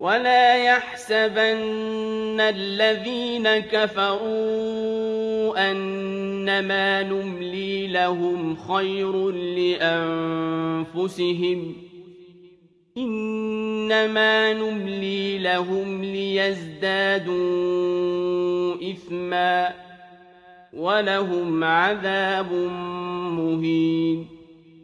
ولا يحسبن الذين كفروا أنما نملي لهم خير لأنفسهم إنما نملي لهم ليزدادوا إثما ولهم عذاب مهين